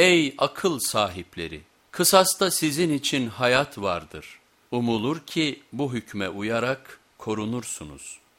Ey akıl sahipleri! Kısasta sizin için hayat vardır. Umulur ki bu hükme uyarak korunursunuz.''